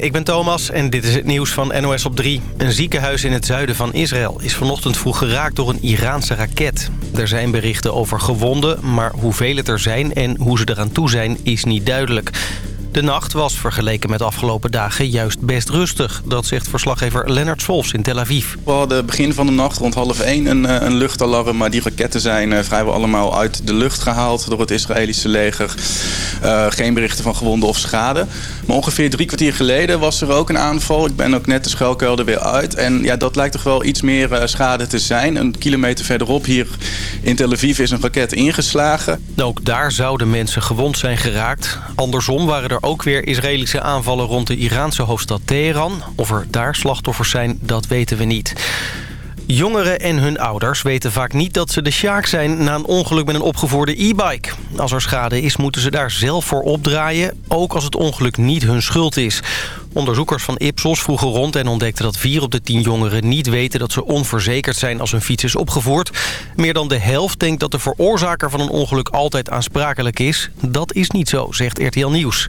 Ik ben Thomas en dit is het nieuws van NOS op 3. Een ziekenhuis in het zuiden van Israël is vanochtend vroeg geraakt door een Iraanse raket. Er zijn berichten over gewonden, maar hoeveel het er zijn en hoe ze eraan toe zijn is niet duidelijk. De nacht was vergeleken met afgelopen dagen juist best rustig. Dat zegt verslaggever Lennart Swolfs in Tel Aviv. We hadden begin van de nacht rond half één een, eh, een luchtalarm. Maar die raketten zijn eh, vrijwel allemaal uit de lucht gehaald door het Israëlische leger. Uh, geen berichten van gewonden of schade. Maar ongeveer drie kwartier geleden was er ook een aanval. Ik ben ook net de schuilkuil er weer uit. En ja, dat lijkt toch wel iets meer uh, schade te zijn. Een kilometer verderop hier in Tel Aviv is een raket ingeslagen. Ook daar zouden mensen gewond zijn geraakt. Andersom waren er ook weer Israëlische aanvallen rond de Iraanse hoofdstad Teheran. Of er daar slachtoffers zijn, dat weten we niet. Jongeren en hun ouders weten vaak niet dat ze de sjaak zijn... na een ongeluk met een opgevoerde e-bike. Als er schade is, moeten ze daar zelf voor opdraaien... ook als het ongeluk niet hun schuld is. Onderzoekers van Ipsos vroegen rond en ontdekten dat vier op de tien jongeren niet weten dat ze onverzekerd zijn als hun fiets is opgevoerd. Meer dan de helft denkt dat de veroorzaker van een ongeluk altijd aansprakelijk is. Dat is niet zo, zegt RTL Nieuws.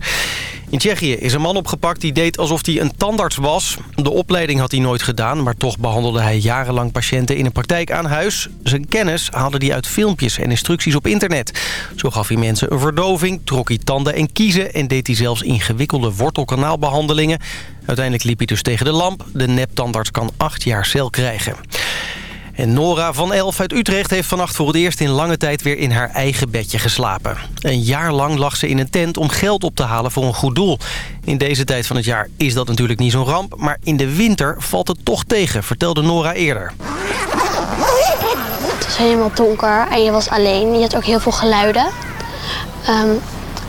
In Tsjechië is een man opgepakt die deed alsof hij een tandarts was. De opleiding had hij nooit gedaan, maar toch behandelde hij jarenlang patiënten in een praktijk aan huis. Zijn kennis haalde hij uit filmpjes en instructies op internet. Zo gaf hij mensen een verdoving, trok hij tanden en kiezen... en deed hij zelfs ingewikkelde wortelkanaalbehandelingen. Uiteindelijk liep hij dus tegen de lamp. De neptandarts kan acht jaar cel krijgen. En Nora van Elf uit Utrecht heeft vannacht voor het eerst in lange tijd weer in haar eigen bedje geslapen. Een jaar lang lag ze in een tent om geld op te halen voor een goed doel. In deze tijd van het jaar is dat natuurlijk niet zo'n ramp, maar in de winter valt het toch tegen, vertelde Nora eerder. Het was helemaal donker en je was alleen. Je had ook heel veel geluiden. Um,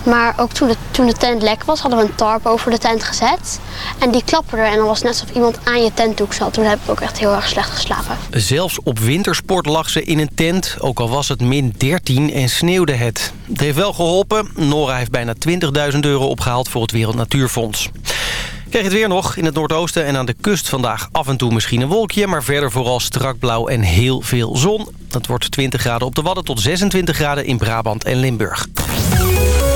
maar ook toen de, toen de tent lek was, hadden we een tarp over de tent gezet. En die klapperde en dan was het net alsof iemand aan je tentdoek zat. Toen heb ik ook echt heel erg slecht geslapen. Zelfs op wintersport lag ze in een tent, ook al was het min 13 en sneeuwde het. Het heeft wel geholpen. Nora heeft bijna 20.000 euro opgehaald voor het Wereld Natuurfonds. Krijg het weer nog in het noordoosten en aan de kust vandaag af en toe misschien een wolkje... maar verder vooral strak blauw en heel veel zon. Dat wordt 20 graden op de Wadden tot 26 graden in Brabant en Limburg.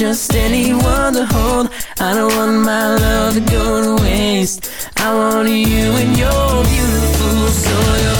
just anyone to hold. I don't want my love to go to waste. I want you and your beautiful soul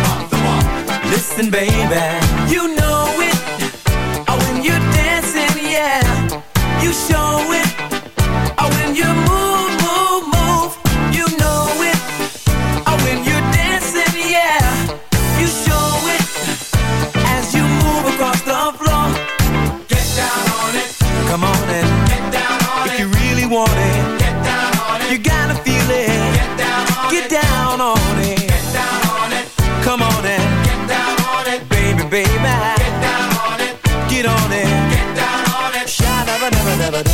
Listen, baby. You know it. Oh, when you're dancing, yeah. You show it. Oh, when you move, move, move. You know it. Oh, when you're dancing, yeah. You show it. As you move across the floor. Get down on it. Come on and get down on if it. If you really want it. Baby. Get down on it. Get on it. Get down on it. Sha-da-ba-da-ba-da-ba-da.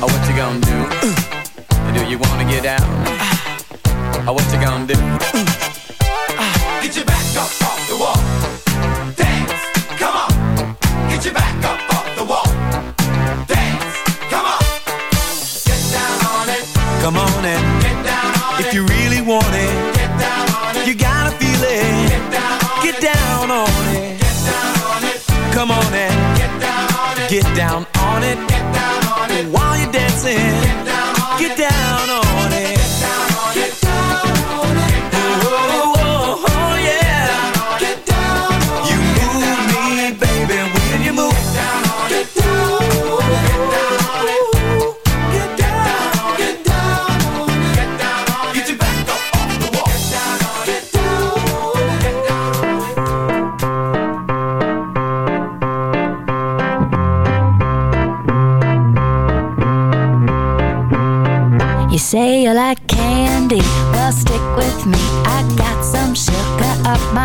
Oh, what you gonna do? Uh. do you wanna get down? Uh. Oh, what you gonna do? Uh. Down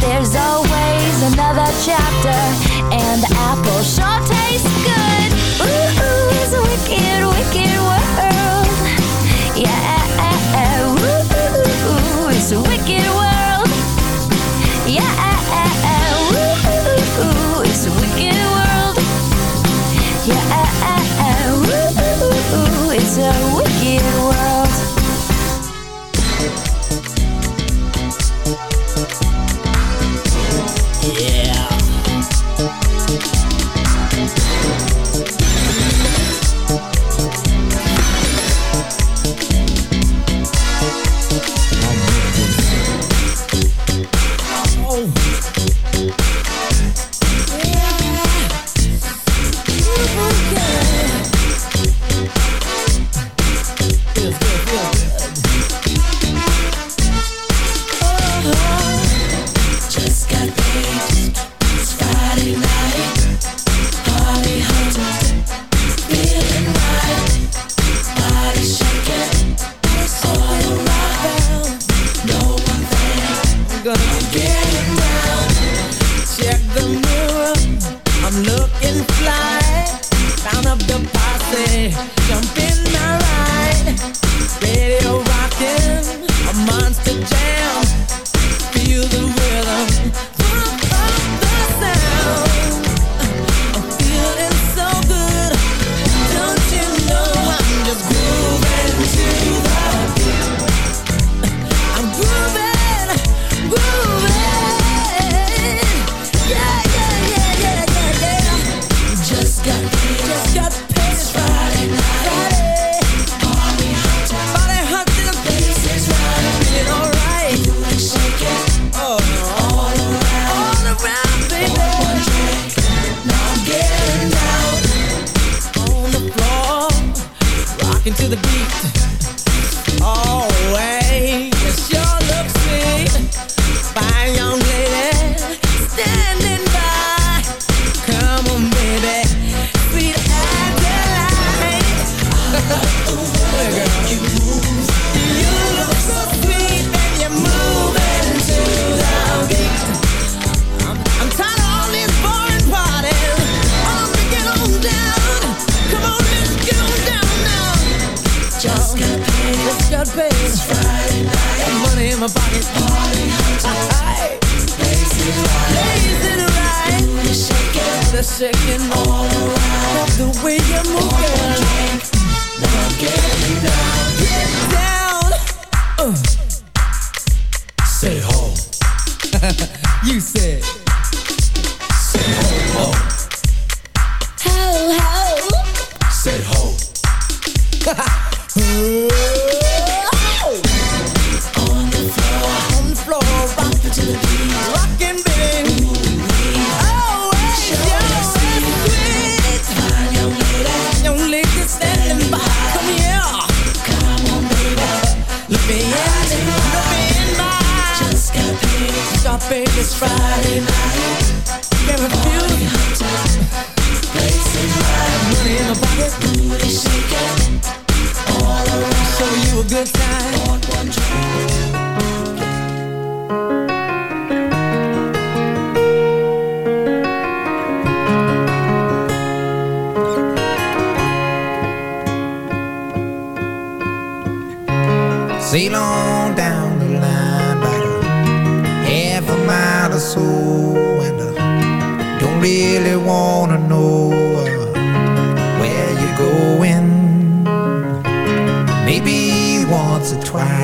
there's always another chapter, and the apple sure tastes good. Ooh, ooh, it's a wicked,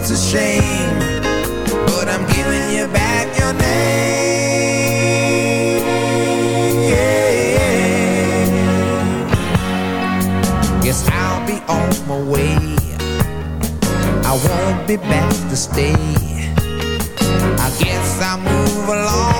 it's a shame, but I'm giving you back your name. Guess I'll be on my way. I won't be back to stay. I guess I'll move along.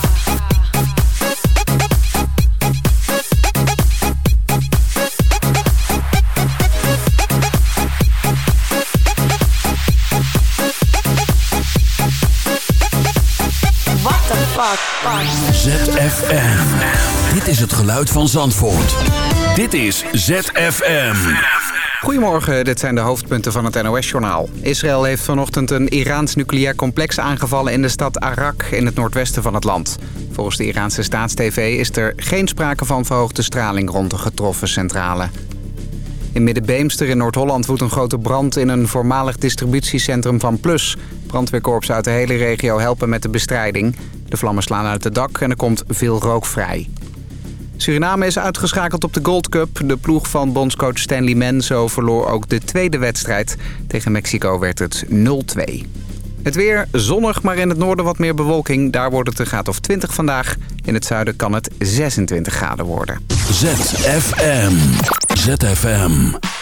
Fuck? fuck? ZFM. Dit is het geluid van Zandvoort. Dit is ZFM. Goedemorgen, dit zijn de hoofdpunten van het NOS-journaal. Israël heeft vanochtend een Iraans nucleair complex aangevallen in de stad Arak in het noordwesten van het land. Volgens de Iraanse staatstv is er geen sprake van verhoogde straling rond de getroffen centrale. In Middenbeemster in Noord-Holland woedt een grote brand in een voormalig distributiecentrum van Plus. Brandweerkorpsen uit de hele regio helpen met de bestrijding. De vlammen slaan uit het dak en er komt veel rook vrij. Suriname is uitgeschakeld op de Gold Cup. De ploeg van bondscoach Stanley Menzo verloor ook de tweede wedstrijd. Tegen Mexico werd het 0-2. Het weer zonnig, maar in het noorden wat meer bewolking. Daar wordt het een graad of 20 vandaag. In het zuiden kan het 26 graden worden. ZFM. ZFM.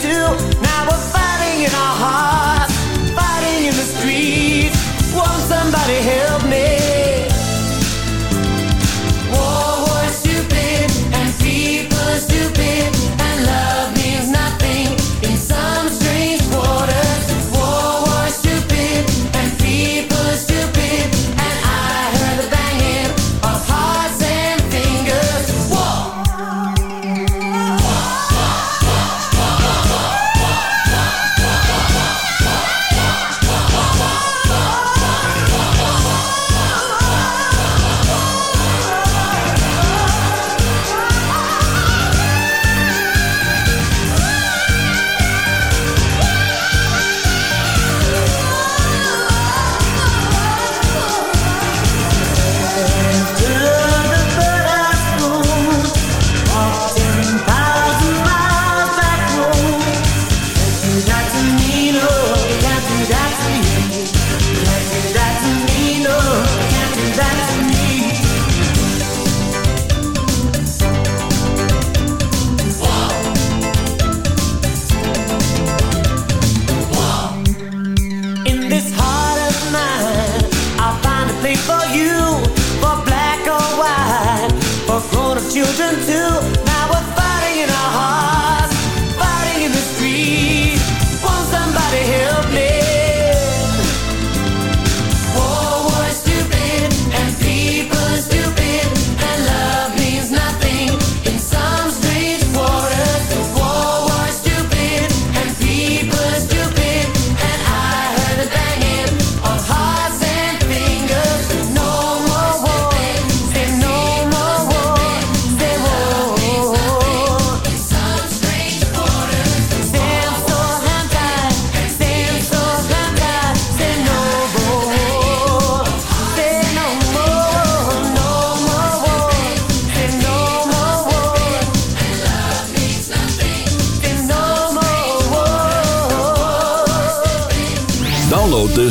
do. Now we're fighting in our hearts, fighting in the streets. Won't somebody help?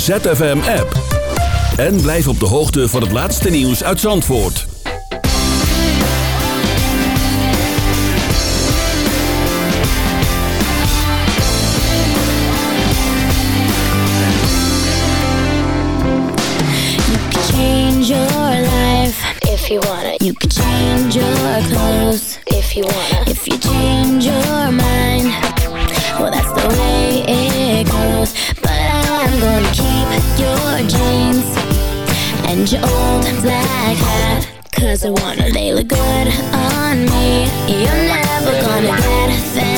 ZFM-app. En blijf op de hoogte van het laatste nieuws uit Zandvoort. You can change your life if you wanna. You can change your clothes if you want your old black hat Cause I wanna, they look good on me You're never gonna get that.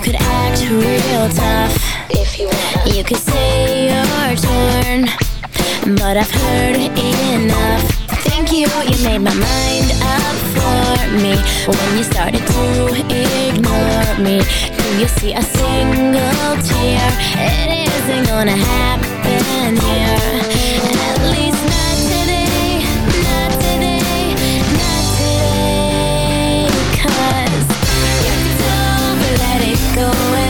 You could act real tough if you want. You could say you're torn, but I've heard enough. Thank you, you made my mind up for me when you started to ignore me. Do you see a single tear? It isn't gonna happen here. going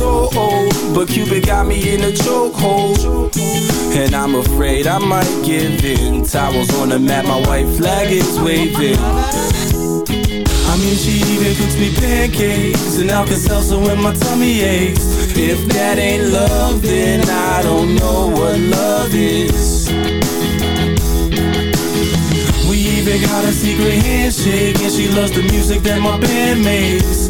so old, but Cupid got me in a chokehold. And I'm afraid I might give in. Towels on the mat, my white flag is waving. I mean, she even cooks me pancakes and Alka-Seltzer when my tummy aches. If that ain't love, then I don't know what love is. We even got a secret handshake, and she loves the music that my band makes.